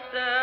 حتى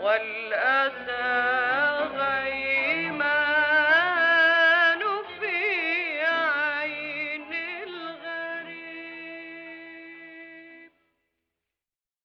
والأساس